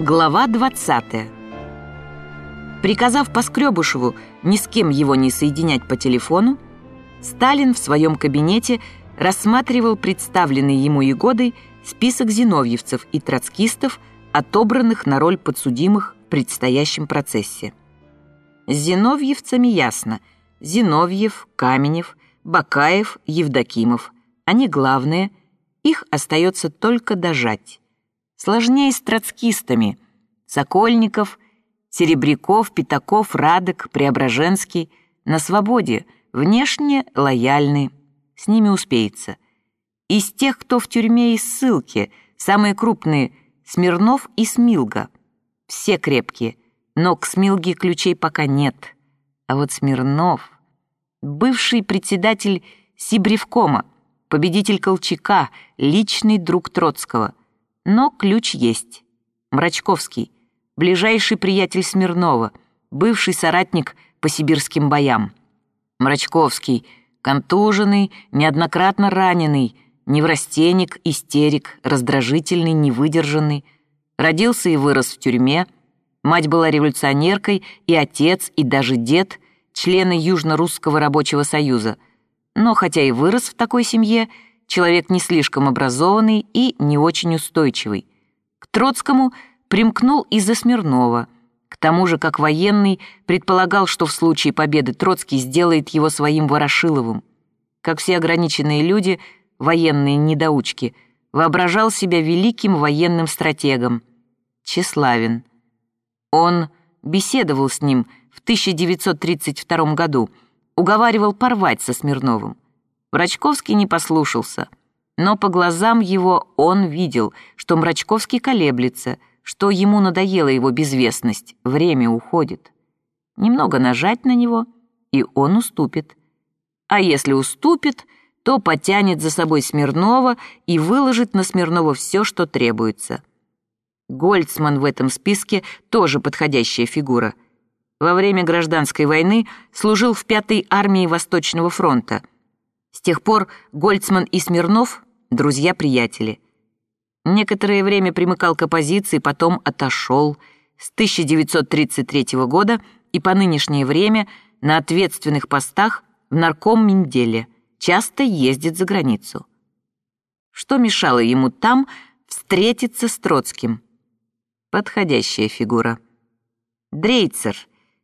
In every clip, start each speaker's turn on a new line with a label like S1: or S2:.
S1: Глава 20 Приказав Поскребышеву ни с кем его не соединять по телефону, Сталин в своем кабинете рассматривал представленный ему Егодой список зиновьевцев и троцкистов, отобранных на роль подсудимых в предстоящем процессе. С зиновьевцами ясно – Зиновьев, Каменев, Бакаев, Евдокимов. Они главные, их остается только дожать. Сложнее с троцкистами. Сокольников, Серебряков, Пятаков, Радок, Преображенский. На свободе, внешне лояльны. С ними успеется. Из тех, кто в тюрьме и ссылке, самые крупные — Смирнов и Смилга. Все крепкие, но к Смилге ключей пока нет. А вот Смирнов — бывший председатель Сибревкома, победитель Колчака, личный друг Троцкого — но ключ есть. Мрачковский, ближайший приятель Смирнова, бывший соратник по сибирским боям. Мрачковский, контуженный, неоднократно раненый, неврастенник, истерик, раздражительный, невыдержанный. Родился и вырос в тюрьме. Мать была революционеркой, и отец, и даже дед — члены Южно-Русского рабочего союза. Но хотя и вырос в такой семье, человек не слишком образованный и не очень устойчивый. К Троцкому примкнул из-за Смирнова. К тому же, как военный, предполагал, что в случае победы Троцкий сделает его своим Ворошиловым. Как все ограниченные люди, военные недоучки, воображал себя великим военным стратегом. Тщеславен. Он беседовал с ним в 1932 году, уговаривал порвать со Смирновым. Мрачковский не послушался, но по глазам его он видел, что Мрачковский колеблется, что ему надоела его безвестность, время уходит. Немного нажать на него, и он уступит. А если уступит, то потянет за собой Смирнова и выложит на Смирнова все, что требуется. Гольцман в этом списке тоже подходящая фигура. Во время гражданской войны служил в пятой армии Восточного фронта – тех пор Гольцман и Смирнов — друзья-приятели. Некоторое время примыкал к оппозиции, потом отошел. С 1933 года и по нынешнее время на ответственных постах в нарком Минделе, часто ездит за границу. Что мешало ему там встретиться с Троцким? Подходящая фигура. Дрейцер,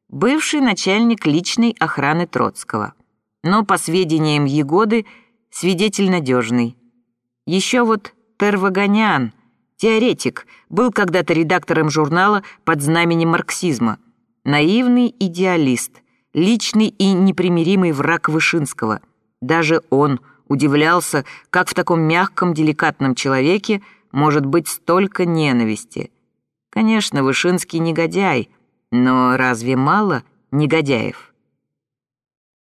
S1: бывший начальник личной охраны Троцкого но, по сведениям Егоды, свидетель надежный. Еще вот Тервагонян, теоретик, был когда-то редактором журнала под знаменем марксизма. Наивный идеалист, личный и непримиримый враг Вышинского. Даже он удивлялся, как в таком мягком, деликатном человеке может быть столько ненависти. Конечно, Вышинский негодяй, но разве мало негодяев?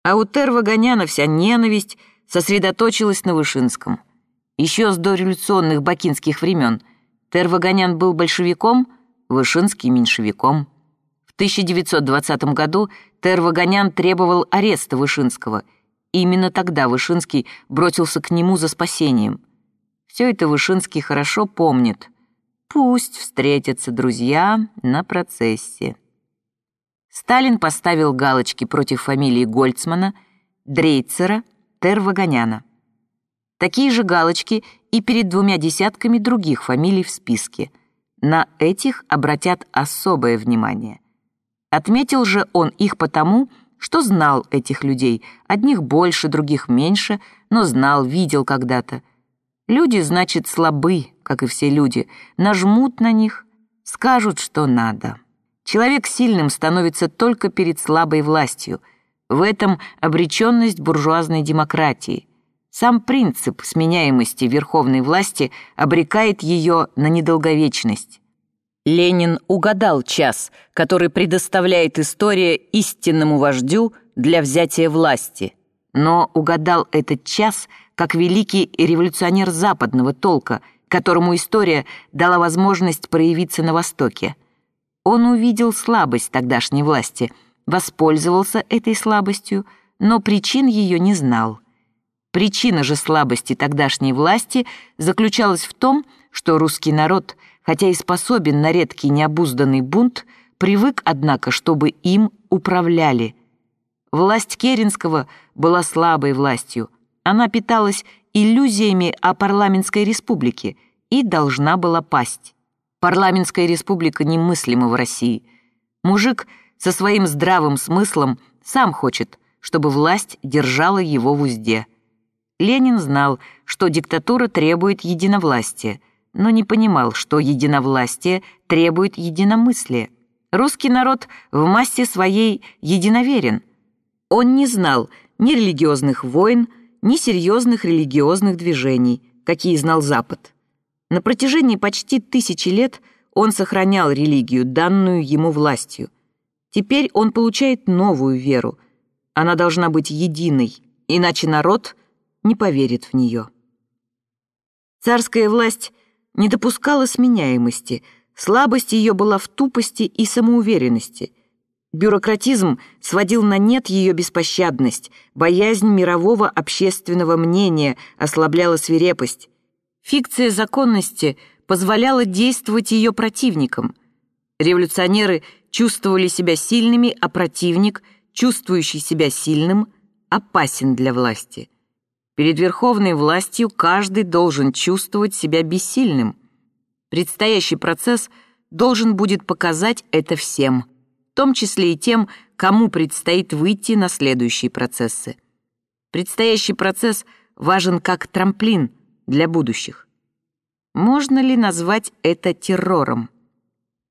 S1: А у Тервагоняна вся ненависть сосредоточилась на Вышинском. Еще с дореволюционных бакинских времен Тервагонян был большевиком, Вышинский — меньшевиком. В 1920 году Тервагонян требовал ареста Вышинского. Именно тогда Вышинский бросился к нему за спасением. Все это Вышинский хорошо помнит. Пусть встретятся друзья на процессе. Сталин поставил галочки против фамилии Гольцмана, Дрейцера, Тервагоняна. Такие же галочки и перед двумя десятками других фамилий в списке. На этих обратят особое внимание. Отметил же он их потому, что знал этих людей, одних больше, других меньше, но знал, видел когда-то. Люди, значит, слабы, как и все люди, нажмут на них, скажут, что надо. Человек сильным становится только перед слабой властью. В этом обреченность буржуазной демократии. Сам принцип сменяемости верховной власти обрекает ее на недолговечность. Ленин угадал час, который предоставляет история истинному вождю для взятия власти. Но угадал этот час как великий революционер западного толка, которому история дала возможность проявиться на Востоке. Он увидел слабость тогдашней власти, воспользовался этой слабостью, но причин ее не знал. Причина же слабости тогдашней власти заключалась в том, что русский народ хотя и способен на редкий необузданный бунт, привык, однако, чтобы им управляли. Власть Керенского была слабой властью. Она питалась иллюзиями о парламентской республике и должна была пасть. Парламентская республика немыслима в России. Мужик со своим здравым смыслом сам хочет, чтобы власть держала его в узде. Ленин знал, что диктатура требует единовластия, но не понимал, что единовластие требует единомыслия. Русский народ в массе своей единоверен. Он не знал ни религиозных войн, ни серьезных религиозных движений, какие знал Запад. На протяжении почти тысячи лет он сохранял религию, данную ему властью. Теперь он получает новую веру. Она должна быть единой, иначе народ не поверит в нее. Царская власть не допускала сменяемости, слабость ее была в тупости и самоуверенности. Бюрократизм сводил на нет ее беспощадность, боязнь мирового общественного мнения ослабляла свирепость. Фикция законности позволяла действовать ее противникам. Революционеры чувствовали себя сильными, а противник, чувствующий себя сильным, опасен для власти. Перед верховной властью каждый должен чувствовать себя бессильным. Предстоящий процесс должен будет показать это всем, в том числе и тем, кому предстоит выйти на следующие процессы. Предстоящий процесс важен как трамплин для будущих. Можно ли назвать это террором?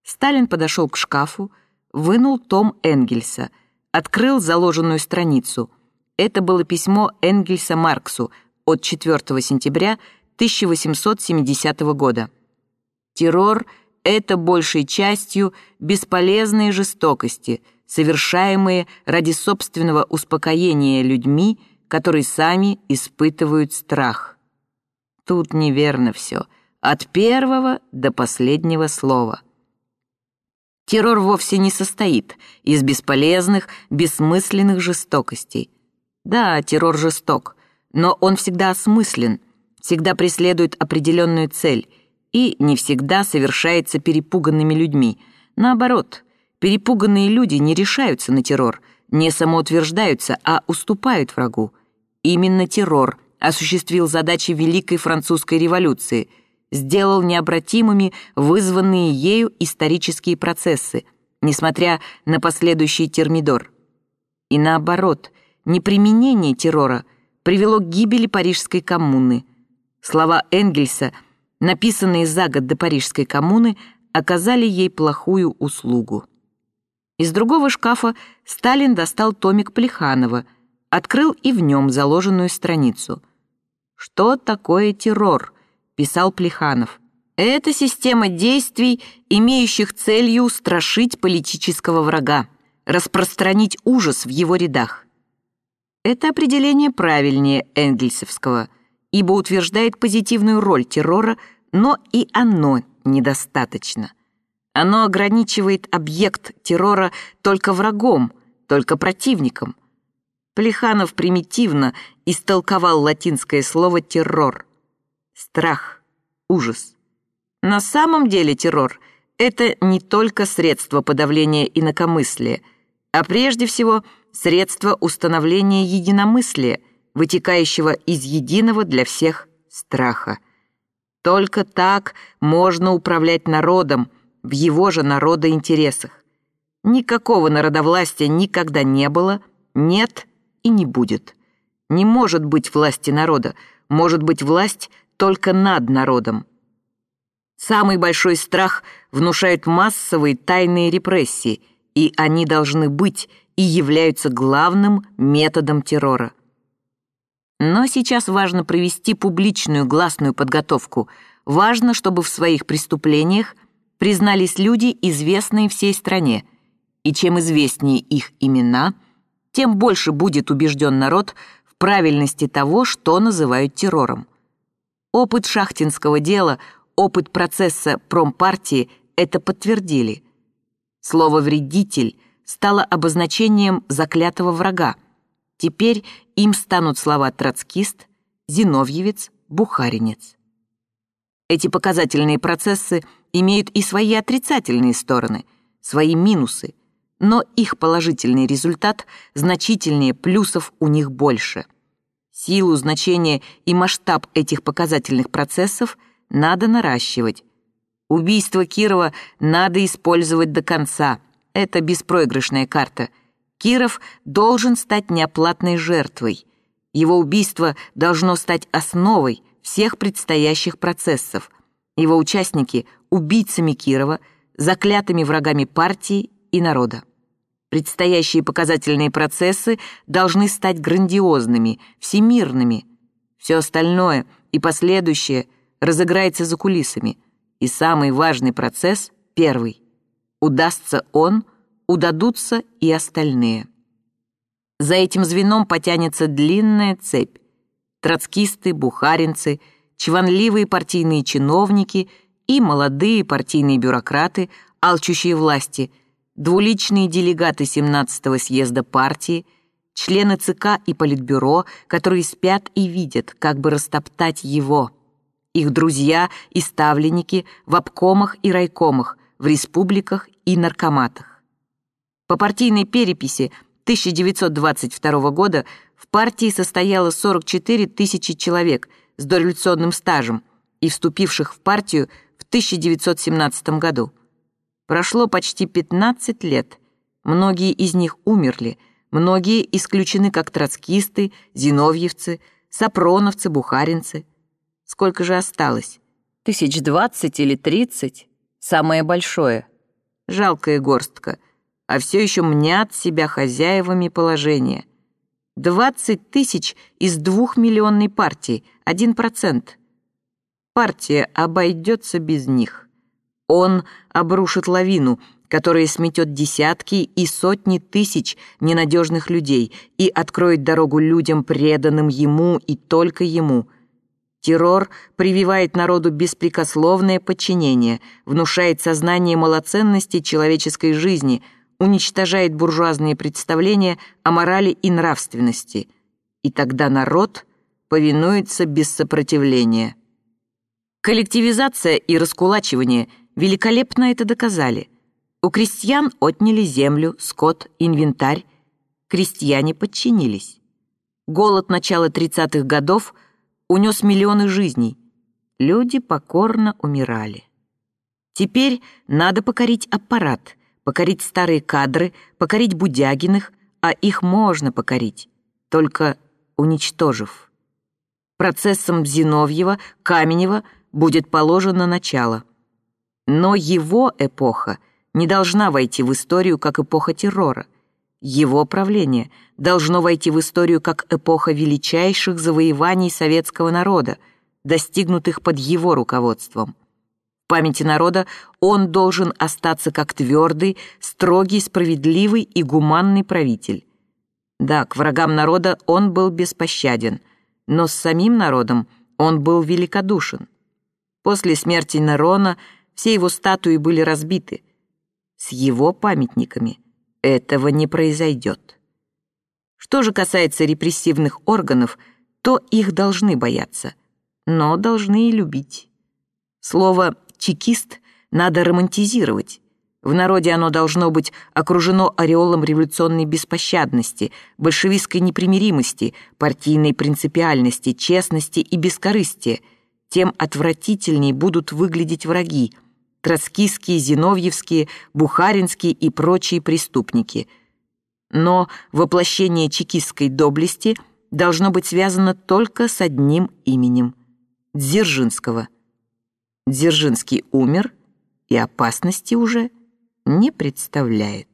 S1: Сталин подошел к шкафу, вынул том Энгельса, открыл заложенную страницу — это было письмо Энгельса Марксу от 4 сентября 1870 года. Террор — это большей частью бесполезные жестокости, совершаемые ради собственного успокоения людьми, которые сами испытывают страх. Тут неверно все, от первого до последнего слова. Террор вовсе не состоит из бесполезных, бессмысленных жестокостей. Да, террор жесток, но он всегда осмыслен, всегда преследует определенную цель и не всегда совершается перепуганными людьми. Наоборот, перепуганные люди не решаются на террор, не самоутверждаются, а уступают врагу. Именно террор осуществил задачи Великой Французской революции, сделал необратимыми вызванные ею исторические процессы, несмотря на последующий термидор. И наоборот – неприменение террора привело к гибели Парижской коммуны. Слова Энгельса, написанные за год до Парижской коммуны, оказали ей плохую услугу. Из другого шкафа Сталин достал томик Плеханова, открыл и в нем заложенную страницу. «Что такое террор?» — писал Плеханов. «Это система действий, имеющих целью устрашить политического врага, распространить ужас в его рядах. Это определение правильнее Энгельсовского, ибо утверждает позитивную роль террора, но и оно недостаточно. Оно ограничивает объект террора только врагом, только противником. Плеханов примитивно истолковал латинское слово «террор». Страх, ужас. На самом деле террор — это не только средство подавления инакомыслия, а прежде всего — средство установления единомыслия, вытекающего из единого для всех страха. Только так можно управлять народом в его же народоинтересах. Никакого народовластия никогда не было, нет и не будет. Не может быть власти народа, может быть власть только над народом. Самый большой страх внушают массовые тайные репрессии, и они должны быть, и являются главным методом террора. Но сейчас важно провести публичную гласную подготовку. Важно, чтобы в своих преступлениях признались люди, известные всей стране. И чем известнее их имена, тем больше будет убежден народ правильности того, что называют террором. Опыт шахтинского дела, опыт процесса промпартии это подтвердили. Слово «вредитель» стало обозначением заклятого врага. Теперь им станут слова «троцкист», «зиновьевец», «бухаринец». Эти показательные процессы имеют и свои отрицательные стороны, свои минусы, но их положительный результат значительнее, плюсов у них больше. Силу, значение и масштаб этих показательных процессов надо наращивать. Убийство Кирова надо использовать до конца. Это беспроигрышная карта. Киров должен стать неоплатной жертвой. Его убийство должно стать основой всех предстоящих процессов. Его участники – убийцами Кирова, заклятыми врагами партии и народа. Предстоящие показательные процессы должны стать грандиозными, всемирными. Все остальное и последующее разыграется за кулисами. И самый важный процесс — первый. Удастся он, удадутся и остальные. За этим звеном потянется длинная цепь. Троцкисты, бухаринцы, чванливые партийные чиновники и молодые партийные бюрократы, алчущие власти — двуличные делегаты 17-го съезда партии, члены ЦК и Политбюро, которые спят и видят, как бы растоптать его, их друзья и ставленники в обкомах и райкомах, в республиках и наркоматах. По партийной переписи 1922 года в партии состояло 44 тысячи человек с дореволюционным стажем и вступивших в партию в 1917 году. Прошло почти 15 лет. Многие из них умерли, многие исключены как троцкисты, зиновьевцы, сапроновцы, бухаринцы. Сколько же осталось? Тысяч двадцать или тридцать? Самое большое. Жалкая горстка. А все еще мнят себя хозяевами положения. Двадцать тысяч из двухмиллионной партии, один процент. Партия обойдется без них. Он обрушит лавину, которая сметет десятки и сотни тысяч ненадежных людей и откроет дорогу людям, преданным ему и только ему. Террор прививает народу беспрекословное подчинение, внушает сознание малоценности человеческой жизни, уничтожает буржуазные представления о морали и нравственности. И тогда народ повинуется без сопротивления. Коллективизация и раскулачивание – великолепно это доказали. У крестьян отняли землю, скот, инвентарь. Крестьяне подчинились. Голод начала 30-х годов унес миллионы жизней. Люди покорно умирали. Теперь надо покорить аппарат, покорить старые кадры, покорить Будягиных, а их можно покорить, только уничтожив. Процессом Зиновьева, Каменева будет положено начало – но его эпоха не должна войти в историю как эпоха террора. Его правление должно войти в историю как эпоха величайших завоеваний советского народа, достигнутых под его руководством. В памяти народа он должен остаться как твердый, строгий, справедливый и гуманный правитель. Да, к врагам народа он был беспощаден, но с самим народом он был великодушен. После смерти Нерона – все его статуи были разбиты. С его памятниками этого не произойдет. Что же касается репрессивных органов, то их должны бояться, но должны и любить. Слово «чекист» надо романтизировать. В народе оно должно быть окружено ореолом революционной беспощадности, большевистской непримиримости, партийной принципиальности, честности и бескорыстия – тем отвратительней будут выглядеть враги, троцкистские, зиновьевские, бухаринские и прочие преступники. Но воплощение чекистской доблести должно быть связано только с одним именем – Дзержинского. Дзержинский умер и опасности уже не представляет.